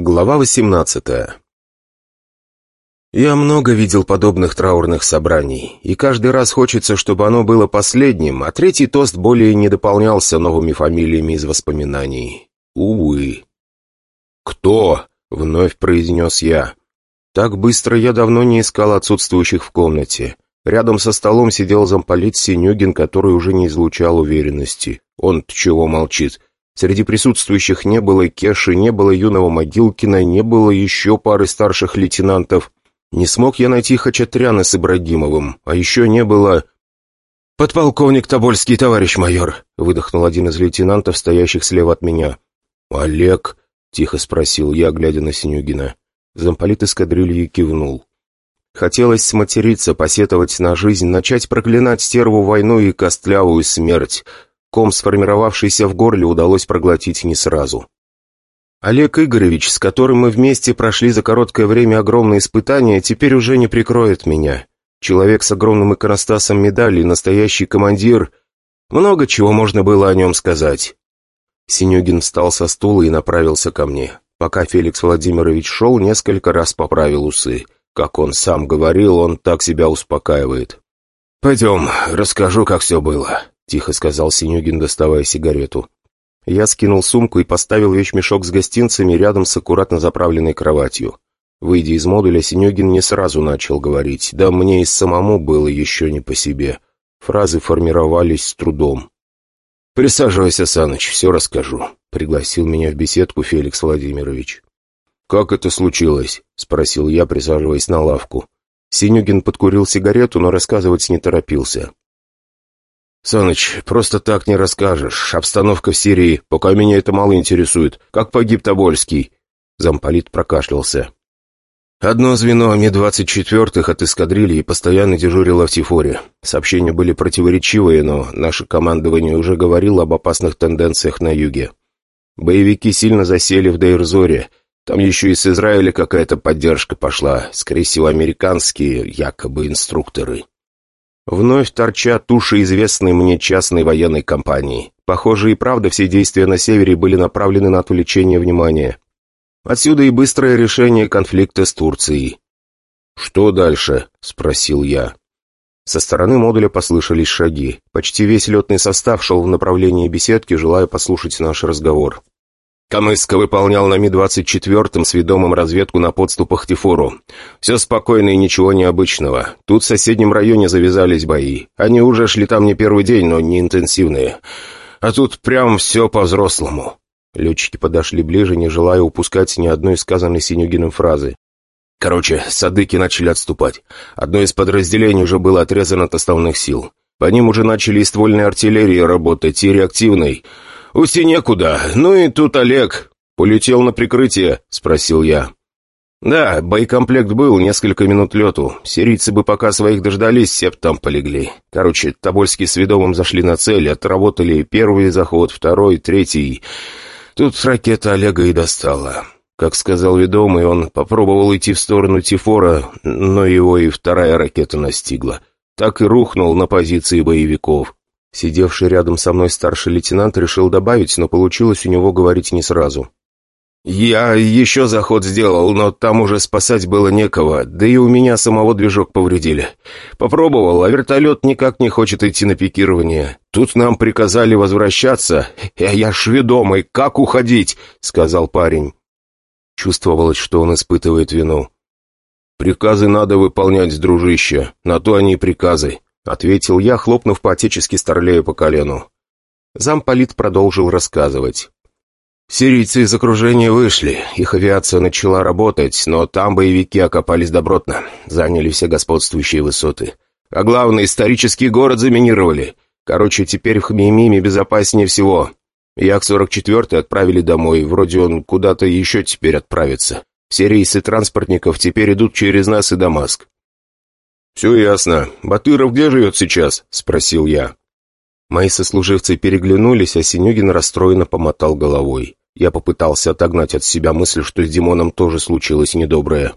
Глава 18 Я много видел подобных траурных собраний, и каждый раз хочется, чтобы оно было последним, а третий тост более не дополнялся новыми фамилиями из воспоминаний. Увы. «Кто?» — вновь произнес я. Так быстро я давно не искал отсутствующих в комнате. Рядом со столом сидел замполит Синюгин, который уже не излучал уверенности. Он чего молчит? Среди присутствующих не было Кеши, не было юного Могилкина, не было еще пары старших лейтенантов. Не смог я найти Хачатряна с Ибрагимовым, а еще не было... «Подполковник Тобольский, товарищ майор», — выдохнул один из лейтенантов, стоящих слева от меня. «Олег?» — тихо спросил я, глядя на Синюгина. Замполит эскадрильи кивнул. Хотелось сматериться, посетовать на жизнь, начать проклинать стерву войну и костлявую смерть. Ком, сформировавшийся в горле, удалось проглотить не сразу. Олег Игоревич, с которым мы вместе прошли за короткое время огромные испытания, теперь уже не прикроет меня. Человек с огромным иконостасом медали, настоящий командир. Много чего можно было о нем сказать. Синюгин встал со стула и направился ко мне. Пока Феликс Владимирович шел, несколько раз поправил усы. Как он сам говорил, он так себя успокаивает. «Пойдем, расскажу, как все было», — тихо сказал Синюгин, доставая сигарету. Я скинул сумку и поставил вещмешок с гостинцами рядом с аккуратно заправленной кроватью. Выйдя из модуля, Синюгин не сразу начал говорить, да мне и самому было еще не по себе. Фразы формировались с трудом. «Присаживайся, Саныч, все расскажу», — пригласил меня в беседку Феликс Владимирович. «Как это случилось?» — спросил я, присаживаясь на лавку. Синюгин подкурил сигарету, но рассказывать не торопился. «Саныч, просто так не расскажешь. Обстановка в Сирии, пока меня это мало интересует. Как погиб Тобольский?» Замполит прокашлялся. «Одно звено Ми-24 от эскадрильи постоянно дежурило в Тифоре. Сообщения были противоречивые, но наше командование уже говорило об опасных тенденциях на юге. Боевики сильно засели в Дейрзоре. Там еще и с Израиля какая-то поддержка пошла, скорее всего, американские якобы инструкторы». Вновь торчат туши известной мне частной военной компании. Похоже, и правда все действия на севере были направлены на отвлечение внимания. Отсюда и быстрое решение конфликта с Турцией. «Что дальше?» — спросил я. Со стороны модуля послышались шаги. Почти весь летный состав шел в направлении беседки, желая послушать наш разговор. Камыска выполнял на Ми-24 с ведомым разведку на подступах к Тифору. Все спокойно и ничего необычного. Тут в соседнем районе завязались бои. Они уже шли там не первый день, но не интенсивные. А тут прям все по-взрослому. Летчики подошли ближе, не желая упускать ни одной сказанной Синюгиным фразы. Короче, садыки начали отступать. Одно из подразделений уже было отрезано от основных сил. По ним уже начали и ствольной артиллерии работать, и реактивной. «Уйти некуда. Ну и тут Олег. Полетел на прикрытие?» — спросил я. «Да, боекомплект был, несколько минут лету. Сирийцы бы пока своих дождались, все б там полегли. Короче, Тобольские с ведомым зашли на цель, отработали первый заход, второй, третий. Тут ракета Олега и достала. Как сказал ведомый, он попробовал идти в сторону Тифора, но его и вторая ракета настигла. Так и рухнул на позиции боевиков. Сидевший рядом со мной старший лейтенант решил добавить, но получилось у него говорить не сразу. «Я еще заход сделал, но там уже спасать было некого, да и у меня самого движок повредили. Попробовал, а вертолет никак не хочет идти на пикирование. Тут нам приказали возвращаться, а я ж ведомый, как уходить?» — сказал парень. Чувствовалось, что он испытывает вину. «Приказы надо выполнять, дружище, на то они и приказы. — ответил я, хлопнув по-отечески старлею по колену. Замполит продолжил рассказывать. Сирийцы из окружения вышли, их авиация начала работать, но там боевики окопались добротно, заняли все господствующие высоты. А главное, исторический город заминировали. Короче, теперь в Хмеймиме безопаснее всего. Як-44 отправили домой, вроде он куда-то еще теперь отправится. Все рейсы транспортников теперь идут через нас и Дамаск. «Все ясно. Батыров где живет сейчас?» — спросил я. Мои сослуживцы переглянулись, а Синюгин расстроенно помотал головой. Я попытался отогнать от себя мысль, что с Димоном тоже случилось недоброе.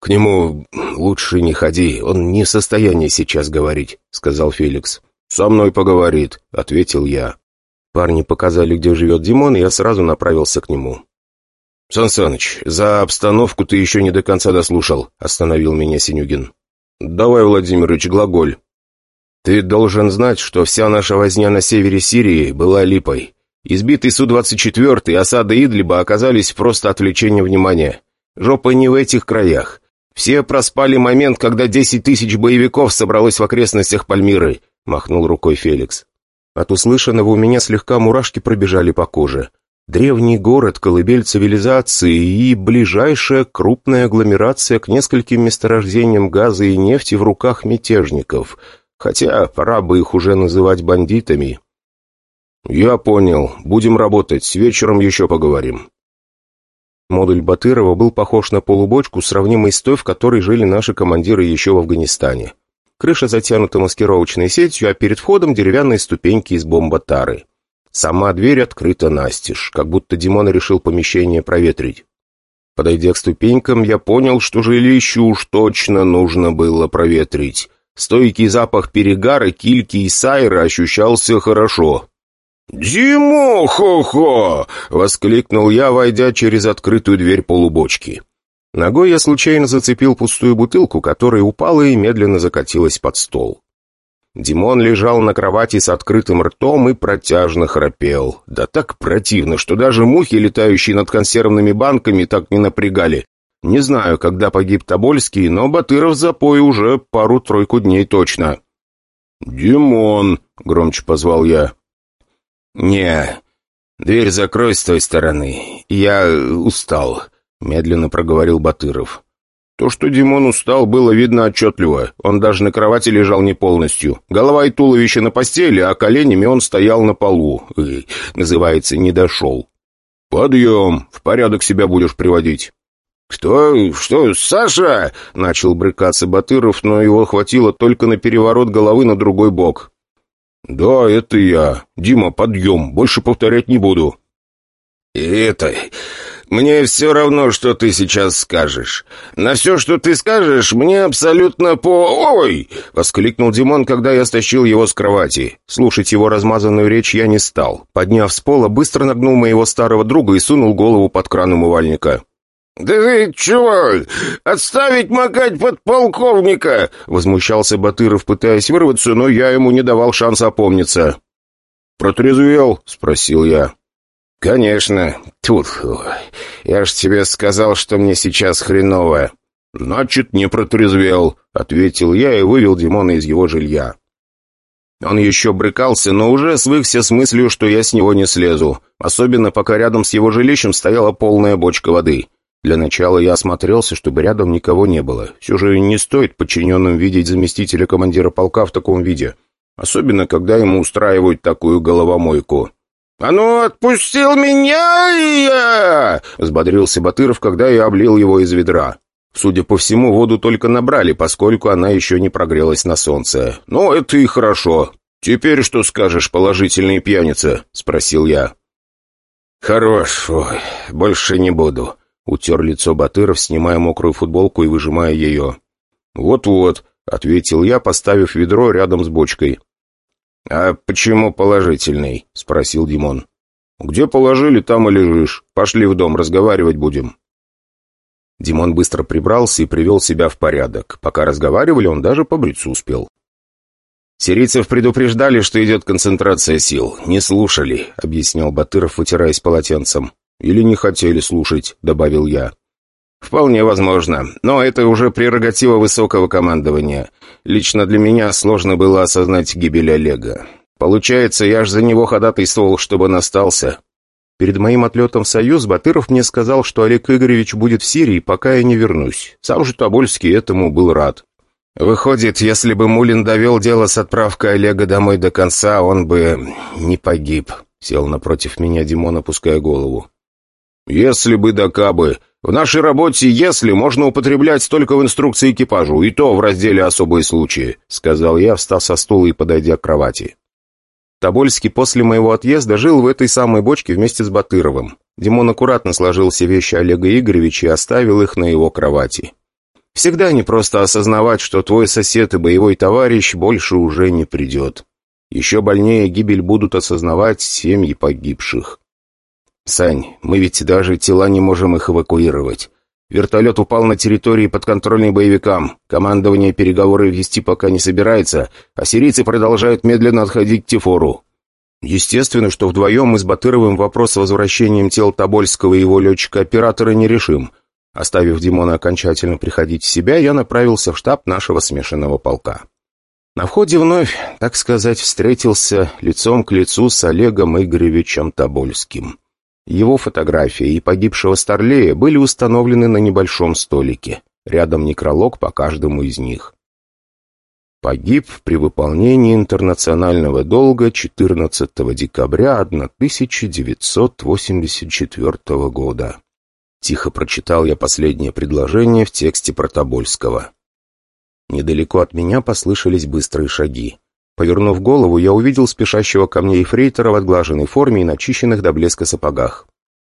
«К нему лучше не ходи, он не в состоянии сейчас говорить», — сказал Феликс. «Со мной поговорит», — ответил я. Парни показали, где живет Димон, и я сразу направился к нему. «Сан Саныч, за обстановку ты еще не до конца дослушал», — остановил меня Синюгин. «Давай, Владимирович, глаголь». «Ты должен знать, что вся наша возня на севере Сирии была липой. Избитый Су-24 и осада Идлиба оказались просто отвлечением внимания. Жопа не в этих краях. Все проспали момент, когда 10 тысяч боевиков собралось в окрестностях Пальмиры», — махнул рукой Феликс. От услышанного у меня слегка мурашки пробежали по коже. Древний город, колыбель цивилизации и ближайшая крупная агломерация к нескольким месторождениям газа и нефти в руках мятежников. Хотя пора бы их уже называть бандитами. «Я понял. Будем работать. Вечером еще поговорим». Модуль Батырова был похож на полубочку, сравнимый с той, в которой жили наши командиры еще в Афганистане. Крыша затянута маскировочной сетью, а перед входом деревянные ступеньки из бомботары. Сама дверь открыта настежь, как будто Димон решил помещение проветрить. Подойдя к ступенькам, я понял, что жилище уж точно нужно было проветрить. Стойкий запах перегара, кильки и сайра ощущался хорошо. «Димо-хо-хо!» — воскликнул я, войдя через открытую дверь полубочки. Ногой я случайно зацепил пустую бутылку, которая упала и медленно закатилась под стол. Димон лежал на кровати с открытым ртом и протяжно храпел. Да так противно, что даже мухи, летающие над консервными банками, так не напрягали. Не знаю, когда погиб Тобольский, но Батыров запой уже пару-тройку дней точно. «Димон!» — громче позвал я. «Не, дверь закрой с той стороны. Я устал», — медленно проговорил Батыров. То, что Димон устал, было видно отчетливо. Он даже на кровати лежал не полностью. Голова и туловище на постели, а коленями он стоял на полу. И, называется, не дошел. «Подъем! В порядок себя будешь приводить». «Кто? Что? Саша?» — начал брыкаться Батыров, но его хватило только на переворот головы на другой бок. «Да, это я. Дима, подъем. Больше повторять не буду». «И это... Мне все равно, что ты сейчас скажешь. На все, что ты скажешь, мне абсолютно по... Ой!» — воскликнул Димон, когда я стащил его с кровати. Слушать его размазанную речь я не стал. Подняв с пола, быстро нагнул моего старого друга и сунул голову под кран умывальника. «Да ты чего? Отставить макать подполковника!» — возмущался Батыров, пытаясь вырваться, но я ему не давал шанса опомниться. «Протрезвел?» — спросил я. «Конечно. Тут. Я ж тебе сказал, что мне сейчас хреново». «Значит, не протрезвел», — ответил я и вывел Димона из его жилья. Он еще брыкался, но уже свыкся с мыслью, что я с него не слезу, особенно пока рядом с его жилищем стояла полная бочка воды. Для начала я осмотрелся, чтобы рядом никого не было. Все же не стоит подчиненным видеть заместителя командира полка в таком виде, особенно когда ему устраивают такую головомойку. «А ну, отпустил меня и я!» — взбодрился Батыров, когда я облил его из ведра. Судя по всему, воду только набрали, поскольку она еще не прогрелась на солнце. «Ну, это и хорошо. Теперь что скажешь, положительный пьяница?» — спросил я. «Хорош, ой, больше не буду», — утер лицо Батыров, снимая мокрую футболку и выжимая ее. «Вот-вот», — ответил я, поставив ведро рядом с бочкой. «А почему положительный?» — спросил Димон. «Где положили, там и лежишь. Пошли в дом, разговаривать будем». Димон быстро прибрался и привел себя в порядок. Пока разговаривали, он даже побриться успел. «Сирийцев предупреждали, что идет концентрация сил. Не слушали», — объяснил Батыров, вытираясь полотенцем. «Или не хотели слушать», — добавил я. «Вполне возможно. Но это уже прерогатива высокого командования. Лично для меня сложно было осознать гибель Олега. Получается, я ж за него ходатайствовал, чтобы он остался». Перед моим отлетом в Союз Батыров мне сказал, что Олег Игоревич будет в Сирии, пока я не вернусь. Сам же Тобольский этому был рад. Выходит, если бы Мулин довел дело с отправкой Олега домой до конца, он бы не погиб. Сел напротив меня Димон, опуская голову. «Если бы да кабы. В нашей работе «если» можно употреблять только в инструкции экипажу, и то в разделе «особые случаи», — сказал я, встав со стула и подойдя к кровати. Тобольский после моего отъезда жил в этой самой бочке вместе с Батыровым. Димон аккуратно сложил все вещи Олега Игоревича и оставил их на его кровати. Всегда не просто осознавать, что твой сосед и боевой товарищ больше уже не придет. Еще больнее гибель будут осознавать семьи погибших. «Сань, мы ведь даже тела не можем их эвакуировать. Вертолет упал на территории подконтрольной боевикам. Командование переговоры вести пока не собирается, а сирийцы продолжают медленно отходить к Тифору. Естественно, что вдвоем мы с Батыровым вопрос с возвращением тел Тобольского и его летчика-оператора не решим. Оставив Димона окончательно приходить в себя, я направился в штаб нашего смешанного полка. На входе вновь, так сказать, встретился лицом к лицу с Олегом Игоревичем Тобольским. Его фотография и погибшего Старлея были установлены на небольшом столике. Рядом некролог по каждому из них. Погиб при выполнении интернационального долга 14 декабря 1984 года. Тихо прочитал я последнее предложение в тексте Протобольского. Недалеко от меня послышались быстрые шаги. Повернув голову, я увидел спешащего ко мне ефрейтора в отглаженной форме и начищенных до блеска сапогах.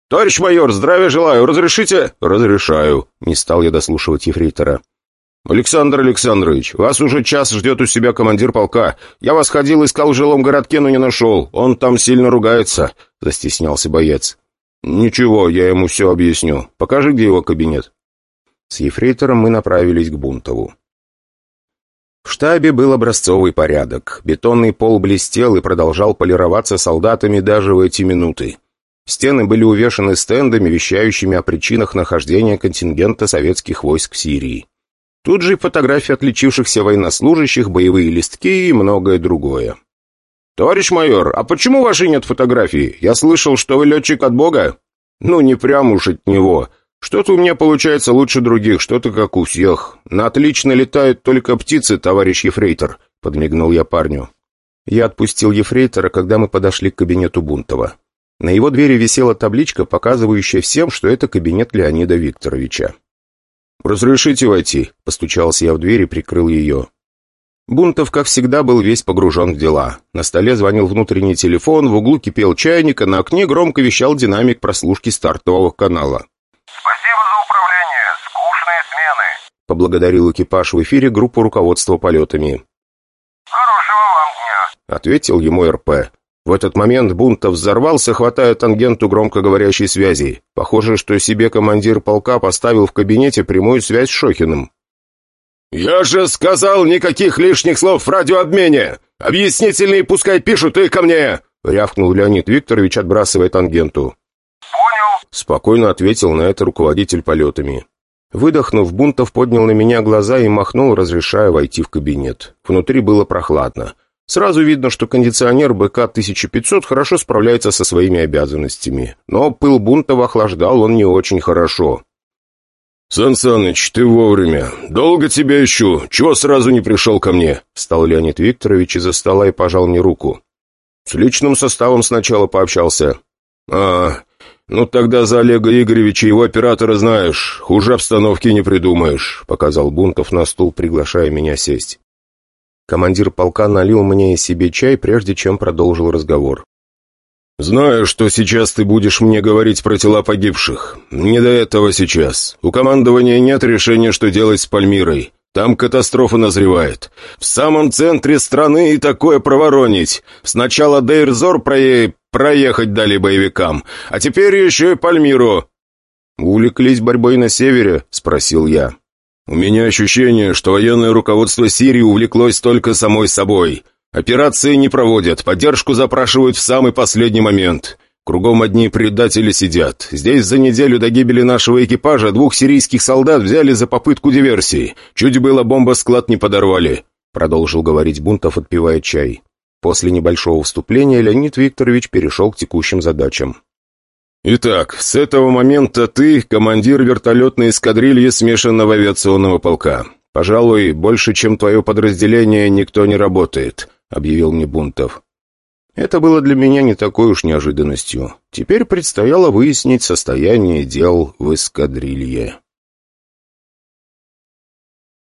«Товарищ майор, здравия желаю! Разрешите?» «Разрешаю!» — не стал я дослушивать ефрейтора. «Александр Александрович, вас уже час ждет у себя командир полка. Я вас ходил, искал в жилом городке, но не нашел. Он там сильно ругается», — застеснялся боец. «Ничего, я ему все объясню. Покажи, где его кабинет». С ефрейтором мы направились к Бунтову. В штабе был образцовый порядок. Бетонный пол блестел и продолжал полироваться солдатами даже в эти минуты. Стены были увешаны стендами, вещающими о причинах нахождения контингента советских войск в Сирии. Тут же и фотографии отличившихся военнослужащих, боевые листки и многое другое. «Товарищ майор, а почему вашей нет фотографии? Я слышал, что вы летчик от Бога?» «Ну, не прям уж от него. «Что-то у меня получается лучше других, что-то как у всех. На отлично летают только птицы, товарищ Ефрейтор», — подмигнул я парню. Я отпустил Ефрейтора, когда мы подошли к кабинету Бунтова. На его двери висела табличка, показывающая всем, что это кабинет Леонида Викторовича. «Разрешите войти?» — постучался я в дверь и прикрыл ее. Бунтов, как всегда, был весь погружен в дела. На столе звонил внутренний телефон, в углу кипел чайник, а на окне громко вещал динамик прослушки стартового канала. — поблагодарил экипаж в эфире группу руководства полетами. «Хорошего вам дня», — ответил ему РП. В этот момент Бунтов взорвался, хватая тангенту громкоговорящей связи. Похоже, что себе командир полка поставил в кабинете прямую связь с Шохиным. «Я же сказал, никаких лишних слов в радиообмене! Объяснительные пускай пишут и ко мне!» — рявкнул Леонид Викторович, отбрасывая тангенту. «Понял», — спокойно ответил на это руководитель полетами. Выдохнув, Бунтов поднял на меня глаза и махнул, разрешая войти в кабинет. Внутри было прохладно. Сразу видно, что кондиционер БК-1500 хорошо справляется со своими обязанностями. Но пыл Бунтова охлаждал он не очень хорошо. «Сан Саныч, ты вовремя. Долго тебя ищу. Чего сразу не пришел ко мне?» Встал Леонид Викторович из-за стола и пожал мне руку. «С личным составом сначала пообщался». «А, «Ну тогда за Олега Игоревича его оператора знаешь. Хуже обстановки не придумаешь», — показал Бунтов на стул, приглашая меня сесть. Командир полка налил мне и себе чай, прежде чем продолжил разговор. «Знаю, что сейчас ты будешь мне говорить про тела погибших. Не до этого сейчас. У командования нет решения, что делать с Пальмирой. Там катастрофа назревает. В самом центре страны и такое проворонить. Сначала Дейрзор про проехать дали боевикам, а теперь еще и Пальмиру». «Увлеклись борьбой на севере?» — спросил я. «У меня ощущение, что военное руководство Сирии увлеклось только самой собой. Операции не проводят, поддержку запрашивают в самый последний момент. Кругом одни предатели сидят. Здесь за неделю до гибели нашего экипажа двух сирийских солдат взяли за попытку диверсии. Чуть было бомба-склад не подорвали», — продолжил говорить Бунтов, отпивая чай. После небольшого вступления Леонид Викторович перешел к текущим задачам. «Итак, с этого момента ты командир вертолетной эскадрильи смешанного авиационного полка. Пожалуй, больше, чем твое подразделение, никто не работает», — объявил мне Бунтов. Это было для меня не такой уж неожиданностью. Теперь предстояло выяснить состояние дел в эскадрилье.